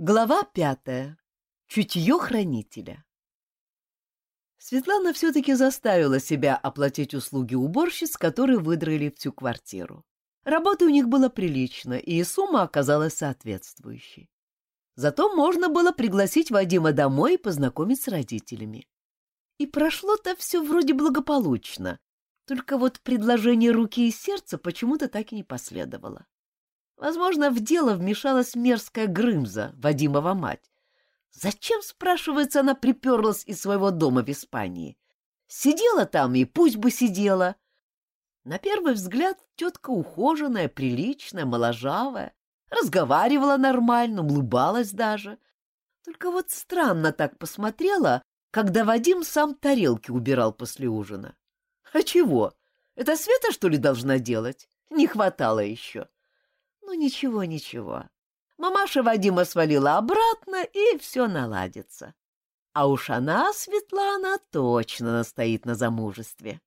Глава пятая. Чутье хранителя. Светлана все-таки заставила себя оплатить услуги уборщиц, которые выдрали всю квартиру. Работы у них было прилично, и сумма оказалась соответствующей. Зато можно было пригласить Вадима домой и познакомить с родителями. И прошло-то все вроде благополучно, только вот предложение руки и сердца почему-то так и не последовало. Возможно, в дело вмешалась мерзкая Грымза, Вадимова мать. Зачем, спрашивается, она приперлась из своего дома в Испании? Сидела там и пусть бы сидела. На первый взгляд тетка ухоженная, приличная, моложавая, разговаривала нормально, улыбалась даже. Только вот странно так посмотрела, когда Вадим сам тарелки убирал после ужина. А чего? Это Света, что ли, должна делать? Не хватало еще. Ну, ничего, ничего. Мамаша Вадима свалила обратно, и все наладится. А уж она, Светлана, точно настоит на замужестве.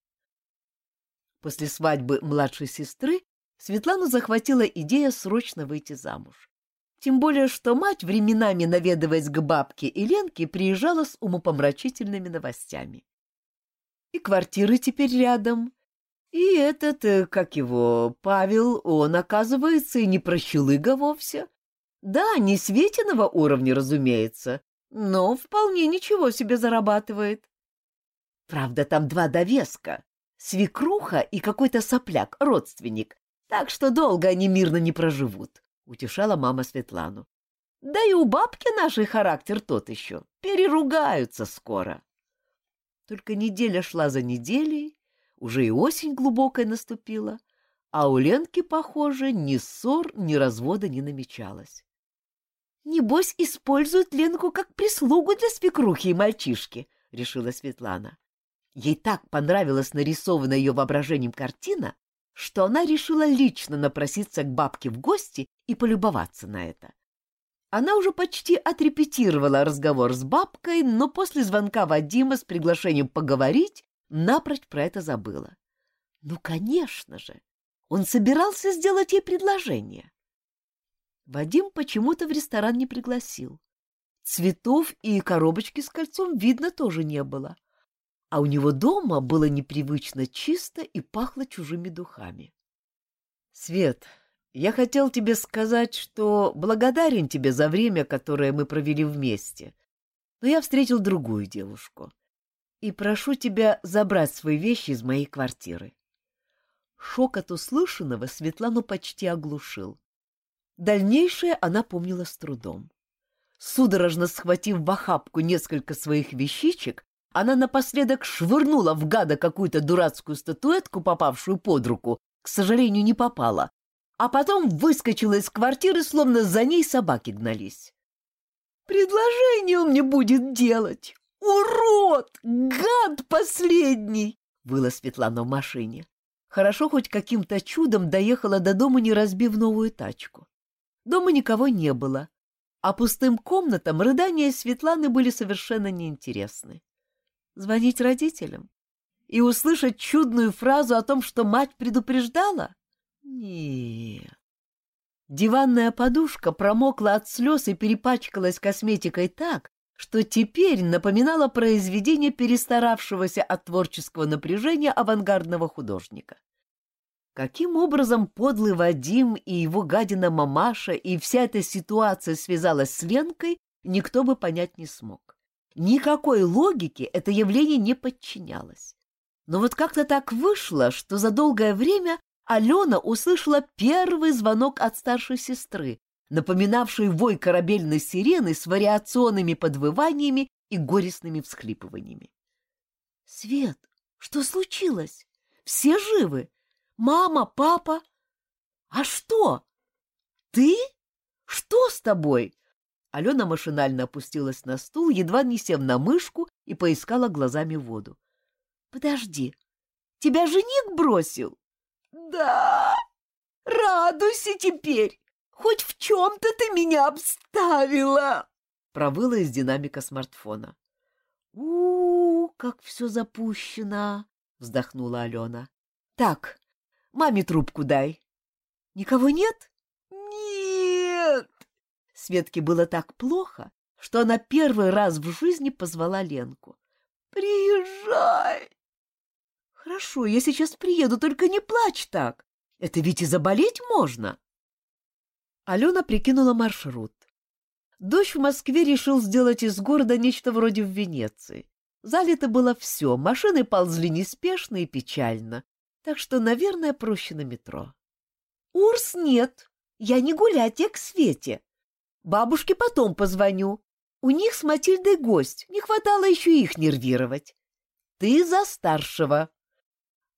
После свадьбы младшей сестры Светлану захватила идея срочно выйти замуж. Тем более, что мать, временами наведываясь к бабке и Ленке, приезжала с умопомрачительными новостями. И квартиры теперь рядом, и этот, э, как его, Павел, он, оказывается, и не прощелыга вовсе. Да, не Светиного уровня, разумеется, но вполне ничего себе зарабатывает. Правда, там два довеска — свекруха и какой-то сопляк, родственник, так что долго они мирно не проживут, — утешала мама Светлану. Да и у бабки нашей характер тот еще, переругаются скоро. Только неделя шла за неделей, уже и осень глубокая наступила, а у Ленки, похоже, ни ссор, ни развода не намечалось. «Небось, используют Ленку как прислугу для свекрухи и мальчишки», — решила Светлана. Ей так понравилась нарисованная ее воображением картина, что она решила лично напроситься к бабке в гости и полюбоваться на это. Она уже почти отрепетировала разговор с бабкой, но после звонка Вадима с приглашением поговорить напрочь про это забыла. Ну, конечно же, он собирался сделать ей предложение. Вадим почему-то в ресторан не пригласил. Цветов и коробочки с кольцом видно тоже не было. А у него дома было непривычно чисто и пахло чужими духами. — Свет, я хотел тебе сказать, что благодарен тебе за время, которое мы провели вместе, но я встретил другую девушку и прошу тебя забрать свои вещи из моей квартиры. Шок от услышанного Светлану почти оглушил. Дальнейшее она помнила с трудом. Судорожно схватив в охапку несколько своих вещичек, она напоследок швырнула в гада какую-то дурацкую статуэтку, попавшую под руку, к сожалению, не попала, а потом выскочила из квартиры, словно за ней собаки гнались. «Предложение он мне будет делать! «Урод! Гад последний!» — выла Светлана в машине. Хорошо хоть каким-то чудом доехала до дома, не разбив новую тачку. Дома никого не было, а пустым комнатам рыдания Светланы были совершенно неинтересны. Звонить родителям? И услышать чудную фразу о том, что мать предупреждала? Нет. Диванная подушка промокла от слез и перепачкалась косметикой так, что теперь напоминало произведение перестаравшегося от творческого напряжения авангардного художника. Каким образом подлый Вадим и его гадина мамаша и вся эта ситуация связалась с Ленкой, никто бы понять не смог. Никакой логике это явление не подчинялось. Но вот как-то так вышло, что за долгое время Алена услышала первый звонок от старшей сестры, напоминавший вой корабельной сирены с вариационными подвываниями и горестными всхлипываниями. — Свет, что случилось? Все живы? Мама, папа? А что? Ты? Что с тобой? Алена машинально опустилась на стул, едва не сев на мышку и поискала глазами воду. — Подожди, тебя жених бросил? — Да, радуйся теперь. Хоть в чем-то ты меня обставила!» Провыла из динамика смартфона. у, как все запущено!» — вздохнула Алена. «Так, маме трубку дай». «Никого нет?» «Нет!» Светке было так плохо, что она первый раз в жизни позвала Ленку. «Приезжай!» «Хорошо, я сейчас приеду, только не плачь так. Это ведь и заболеть можно!» Алена прикинула маршрут. Дождь в Москве решил сделать из города нечто вроде в Венеции. Залито было все, машины ползли неспешно и печально, так что, наверное, проще на метро. «Урс нет, я не гулять, я к Свете. Бабушке потом позвоню. У них с Матильдой гость, не хватало еще их нервировать. Ты за старшего».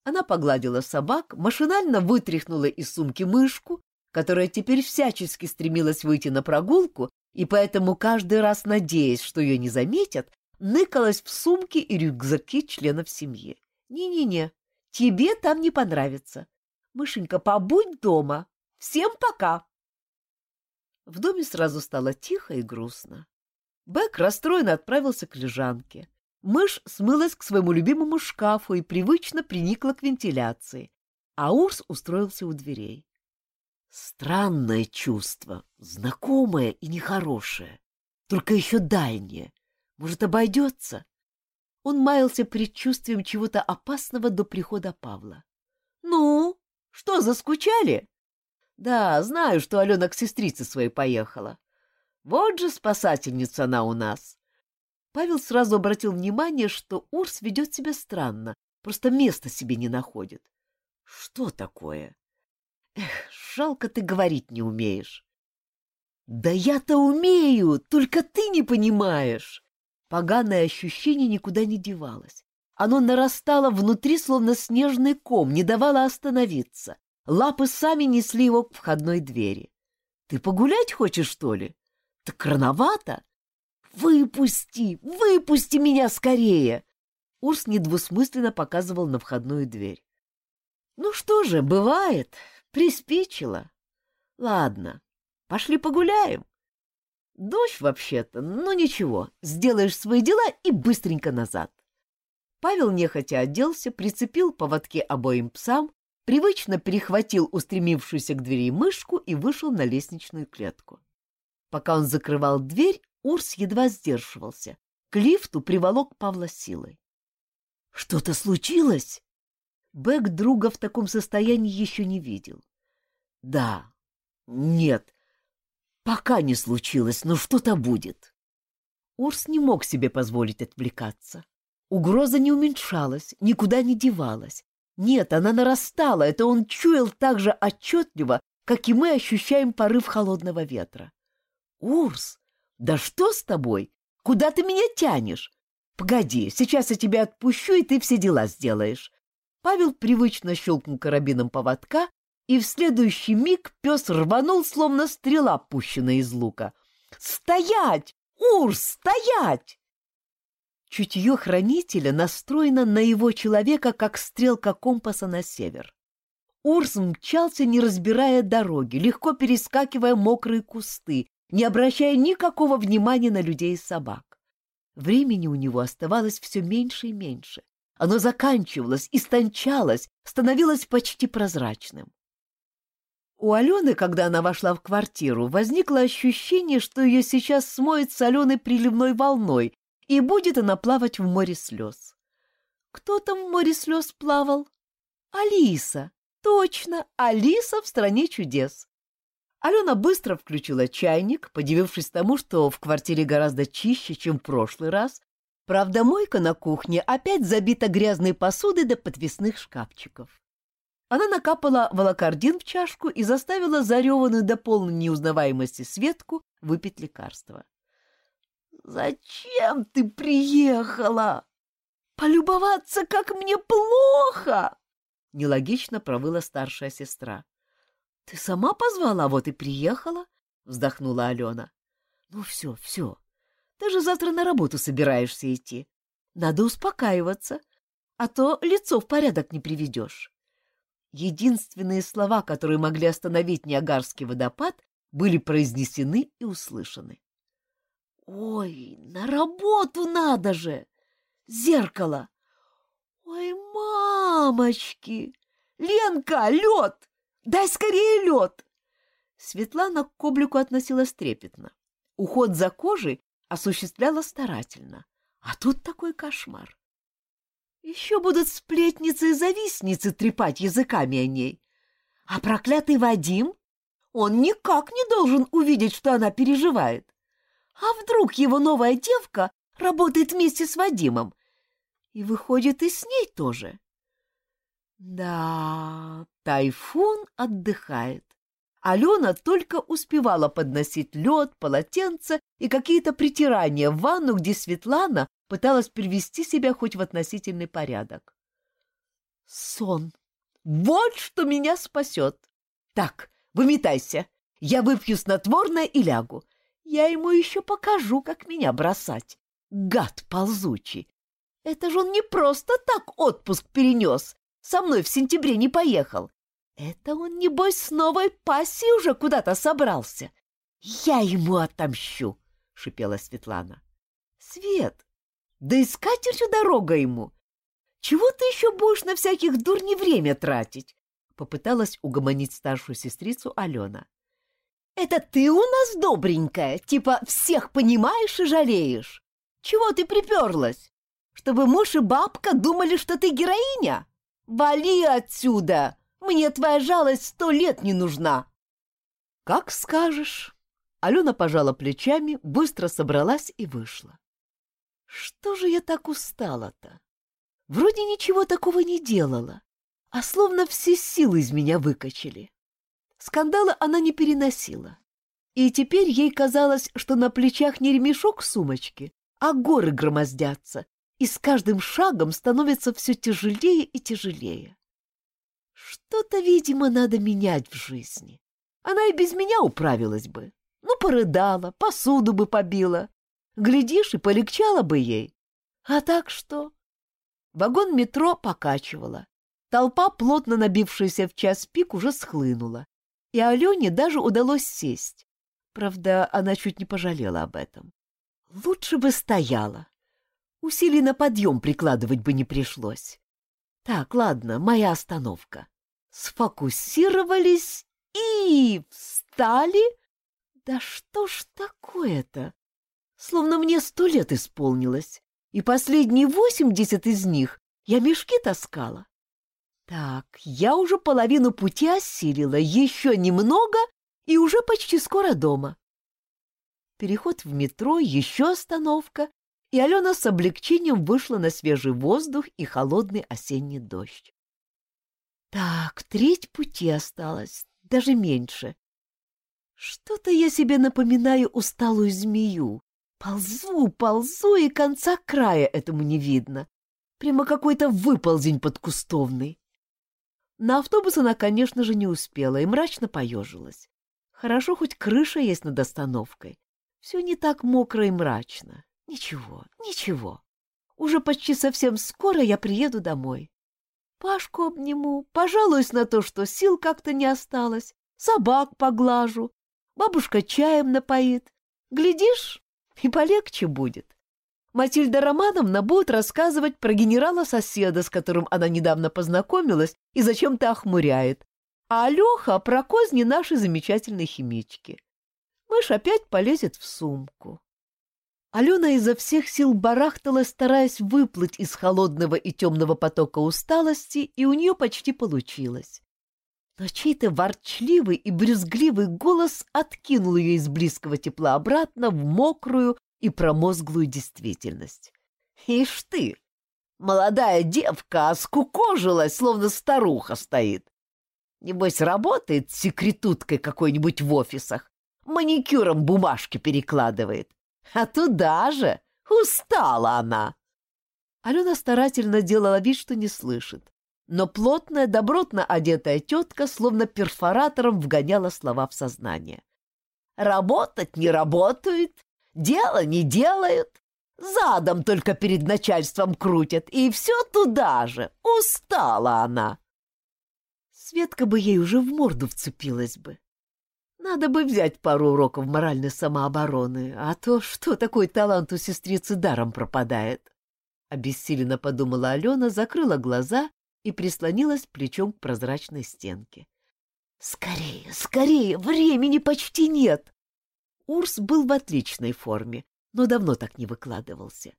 Она погладила собак, машинально вытряхнула из сумки мышку, которая теперь всячески стремилась выйти на прогулку и поэтому каждый раз, надеясь, что ее не заметят, ныкалась в сумки и рюкзаки членов семьи. «Не-не-не, тебе там не понравится. Мышенька, побудь дома. Всем пока!» В доме сразу стало тихо и грустно. Бэк расстроенно отправился к лежанке. Мышь смылась к своему любимому шкафу и привычно приникла к вентиляции, а Урс устроился у дверей. Странное чувство, знакомое и нехорошее, только еще дальнее. Может, обойдется? Он маялся предчувствием чего-то опасного до прихода Павла. — Ну, что, заскучали? — Да, знаю, что Алена к сестрице своей поехала. Вот же спасательница она у нас. Павел сразу обратил внимание, что Урс ведет себя странно, просто места себе не находит. — Что такое? Эх, жалко ты говорить не умеешь. Да я-то умею, только ты не понимаешь. Поганое ощущение никуда не девалось. Оно нарастало внутри, словно снежный ком, не давало остановиться. Лапы сами несли его к входной двери. Ты погулять хочешь, что ли? Так рановато. Выпусти, выпусти меня скорее. Урс недвусмысленно показывал на входную дверь. Ну что же, бывает, Приспичило. Ладно, пошли погуляем. Дождь вообще-то, но ничего, сделаешь свои дела и быстренько назад. Павел нехотя оделся, прицепил поводки обоим псам, привычно перехватил устремившуюся к двери мышку и вышел на лестничную клетку. Пока он закрывал дверь, Урс едва сдерживался. К лифту приволок Павла силой. — Что-то случилось? Бэк друга в таком состоянии еще не видел. Да, нет, пока не случилось, но что-то будет. Урс не мог себе позволить отвлекаться. Угроза не уменьшалась, никуда не девалась. Нет, она нарастала, это он чуял так же отчетливо, как и мы ощущаем порыв холодного ветра. «Урс, да что с тобой? Куда ты меня тянешь? Погоди, сейчас я тебя отпущу, и ты все дела сделаешь. Павел привычно щелкнул карабином поводка, и в следующий миг пес рванул, словно стрела, пущенная из лука. «Стоять! Урс, стоять!» Чутье хранителя настроено на его человека, как стрелка компаса на север. Урс мчался, не разбирая дороги, легко перескакивая мокрые кусты, не обращая никакого внимания на людей и собак. Времени у него оставалось все меньше и меньше. Оно заканчивалось, истончалось, становилось почти прозрачным. У Алены, когда она вошла в квартиру, возникло ощущение, что ее сейчас смоет соленой приливной волной, и будет она плавать в море слез. Кто там в море слез плавал? Алиса. Точно, Алиса в стране чудес. Алена быстро включила чайник, подивившись тому, что в квартире гораздо чище, чем в прошлый раз, Правда, мойка на кухне опять забита грязной посудой до подвесных шкафчиков. Она накапала волокордин в чашку и заставила зареванную до полной неузнаваемости Светку выпить лекарство. «Зачем ты приехала? Полюбоваться, как мне плохо!» Нелогично провыла старшая сестра. «Ты сама позвала, вот и приехала?» — вздохнула Алена. «Ну все, все, ты же завтра на работу собираешься идти. Надо успокаиваться, а то лицо в порядок не приведешь. Единственные слова, которые могли остановить Ниагарский водопад, были произнесены и услышаны. «Ой, на работу надо же! Зеркало! Ой, мамочки! Ленка, лед! Дай скорее лед!» Светлана к Коблику относилась трепетно. Уход за кожей осуществляла старательно. А тут такой кошмар. Еще будут сплетницы и завистницы трепать языками о ней. А проклятый Вадим? Он никак не должен увидеть, что она переживает. А вдруг его новая девка работает вместе с Вадимом? И выходит и с ней тоже. Да, тайфун отдыхает. Алена только успевала подносить лед, полотенце и какие-то притирания в ванну, где Светлана пыталась привести себя хоть в относительный порядок. Сон. Вот что меня спасет. Так, выметайся. Я выпью снотворное и лягу. Я ему еще покажу, как меня бросать. Гад ползучий. Это же он не просто так отпуск перенес. Со мной в сентябре не поехал. Это он, небось, с новой пассией уже куда-то собрался. Я ему отомщу, — шипела Светлана. Свет, да и скатертью дорога ему. Чего ты еще будешь на всяких дурни время тратить? Попыталась угомонить старшую сестрицу Алена. Это ты у нас добренькая, типа всех понимаешь и жалеешь. Чего ты приперлась? Чтобы муж и бабка думали, что ты героиня? Вали отсюда! Мне твоя жалость сто лет не нужна. Как скажешь. Алена пожала плечами, быстро собралась и вышла. Что же я так устала-то? Вроде ничего такого не делала, а словно все силы из меня выкачали. Скандала она не переносила. И теперь ей казалось, что на плечах не ремешок сумочки, а горы громоздятся, и с каждым шагом становится все тяжелее и тяжелее. Что-то, видимо, надо менять в жизни. Она и без меня управилась бы. Ну, порыдала, посуду бы побила. Глядишь, и полегчало бы ей. А так что? Вагон метро покачивала. Толпа, плотно набившаяся в час пик, уже схлынула. И Алене даже удалось сесть. Правда, она чуть не пожалела об этом. Лучше бы стояла. Усилий на подъем прикладывать бы не пришлось. Так, ладно, моя остановка сфокусировались и встали. Да что ж такое-то? Словно мне сто лет исполнилось, и последние восемьдесят из них я мешки таскала. Так, я уже половину пути осилила, еще немного, и уже почти скоро дома. Переход в метро, еще остановка, и Алена с облегчением вышла на свежий воздух и холодный осенний дождь. Так, треть пути осталось, даже меньше. Что-то я себе напоминаю усталую змею. Ползу, ползу, и конца края этому не видно. Прямо какой-то выползень подкустовный. На автобус она, конечно же, не успела и мрачно поежилась. Хорошо, хоть крыша есть над остановкой. Все не так мокро и мрачно. Ничего, ничего. Уже почти совсем скоро я приеду домой. Пашку обниму, пожалуюсь на то, что сил как-то не осталось, собак поглажу, бабушка чаем напоит. Глядишь, и полегче будет. Матильда Романовна будет рассказывать про генерала-соседа, с которым она недавно познакомилась и зачем-то охмуряет, а Алеха про козни нашей замечательной химички. Мышь опять полезет в сумку. Алена изо всех сил барахтала, стараясь выплыть из холодного и темного потока усталости, и у нее почти получилось. Но чей-то ворчливый и брюзгливый голос откинул ее из близкого тепла обратно в мокрую и промозглую действительность. «Ишь ты! Молодая девка оскукожилась, словно старуха стоит. Небось, работает секретуткой какой-нибудь в офисах, маникюром бумажки перекладывает. А туда же! Устала она!» Алена старательно делала вид, что не слышит. Но плотная, добротно одетая тетка словно перфоратором вгоняла слова в сознание. «Работать не работают, дело не делают, задом только перед начальством крутят, и все туда же. Устала она!» Светка бы ей уже в морду вцепилась бы. Надо бы взять пару уроков моральной самообороны, а то что такой талант у сестрицы даром пропадает? Обессиленно подумала Алена, закрыла глаза и прислонилась плечом к прозрачной стенке. Скорее, скорее, времени почти нет. Урс был в отличной форме, но давно так не выкладывался.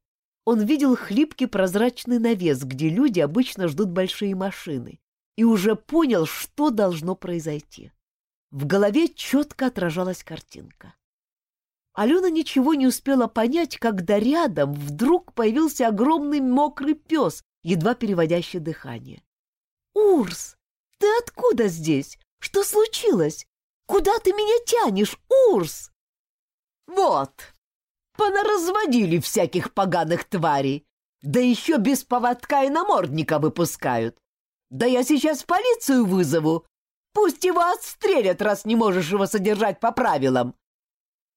Он видел хлипкий прозрачный навес, где люди обычно ждут большие машины, и уже понял, что должно произойти. В голове четко отражалась картинка. Алена ничего не успела понять, когда рядом вдруг появился огромный мокрый пес, едва переводящий дыхание. «Урс, ты откуда здесь? Что случилось? Куда ты меня тянешь, Урс?» «Вот, Понаразводили всяких поганых тварей. Да еще без поводка и намордника выпускают. Да я сейчас полицию вызову. Пусть его отстрелят, раз не можешь его содержать по правилам.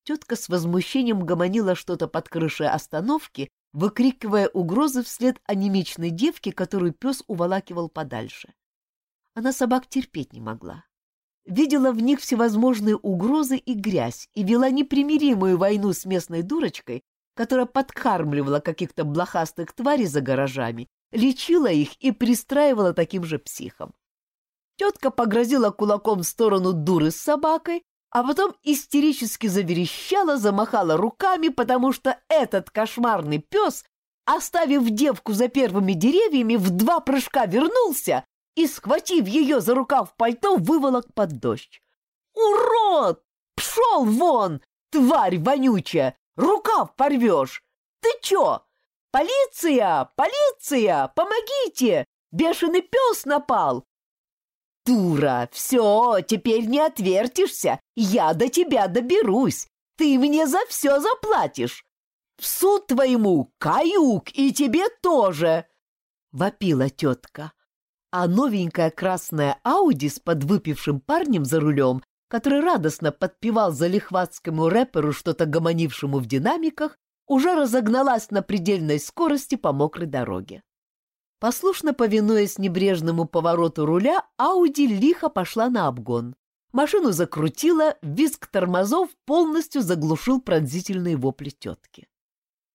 Тетка с возмущением гомонила что-то под крышей остановки, выкрикивая угрозы вслед анемичной девке, которую пес уволакивал подальше. Она собак терпеть не могла видела в них всевозможные угрозы и грязь и вела непримиримую войну с местной дурочкой, которая подкармливала каких-то блохастых тварей за гаражами, лечила их и пристраивала таким же психам. Тетка погрозила кулаком в сторону дуры с собакой, а потом истерически заверещала, замахала руками, потому что этот кошмарный пес, оставив девку за первыми деревьями, в два прыжка вернулся и, схватив ее за рукав пальто, выволок под дождь. «Урод! Пшел вон, тварь вонючая! Рукав порвешь! Ты чё? Полиция! Полиция! Помогите! Бешеный пес напал!» «Дура! Все, теперь не отвертишься! Я до тебя доберусь! Ты мне за все заплатишь! В суд твоему, каюк, и тебе тоже!» — вопила тетка а новенькая красная Ауди с подвыпившим парнем за рулем, который радостно подпевал за лихватскому рэперу что-то гомонившему в динамиках, уже разогналась на предельной скорости по мокрой дороге. Послушно повинуясь небрежному повороту руля, Ауди лихо пошла на обгон. Машину закрутила, визг тормозов полностью заглушил пронзительные вопли тетки.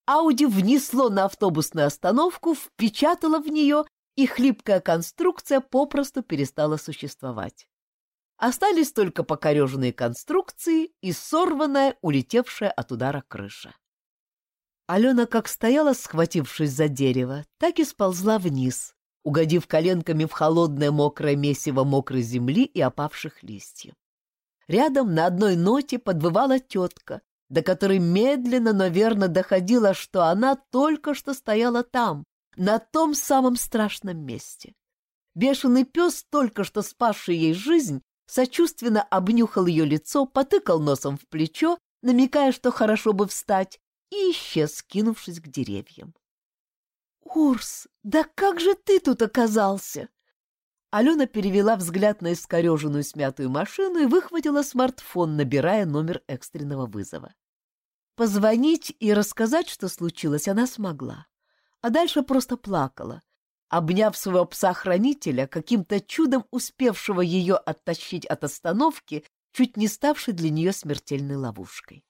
Ауди внесло на автобусную остановку, впечатало в нее и хлипкая конструкция попросту перестала существовать. Остались только покореженные конструкции и сорванная, улетевшая от удара крыша. Алена как стояла, схватившись за дерево, так и сползла вниз, угодив коленками в холодное мокрое месиво мокрой земли и опавших листьев. Рядом на одной ноте подвывала тетка, до которой медленно, но верно доходило, что она только что стояла там, на том самом страшном месте. Бешеный пес, только что спасший ей жизнь, сочувственно обнюхал ее лицо, потыкал носом в плечо, намекая, что хорошо бы встать, и исчез, скинувшись к деревьям. «Урс, да как же ты тут оказался?» Алена перевела взгляд на искореженную смятую машину и выхватила смартфон, набирая номер экстренного вызова. Позвонить и рассказать, что случилось, она смогла а дальше просто плакала, обняв своего пса-хранителя, каким-то чудом успевшего ее оттащить от остановки, чуть не ставшей для нее смертельной ловушкой.